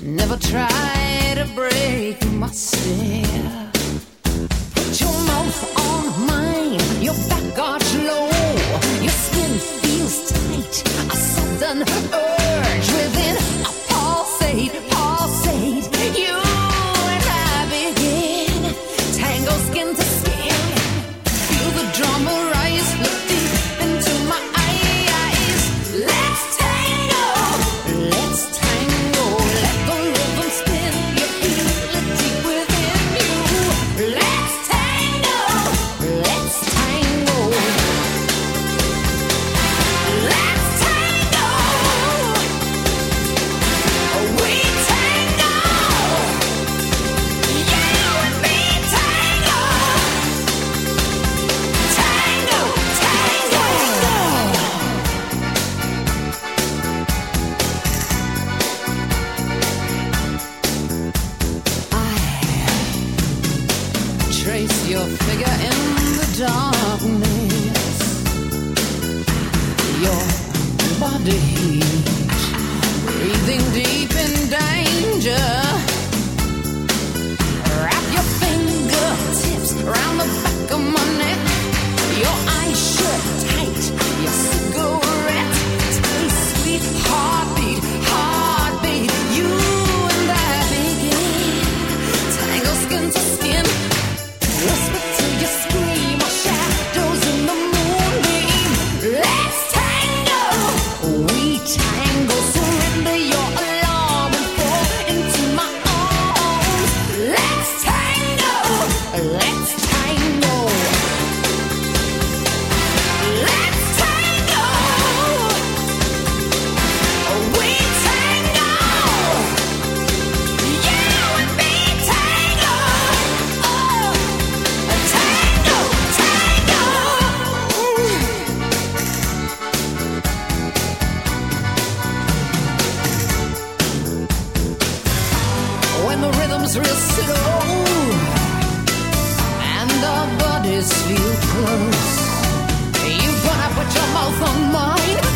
Never try to break myself. Put your mouth on mine. your figure in the darkness. Your body. our bodies feel close. You gonna put your mouth on mine?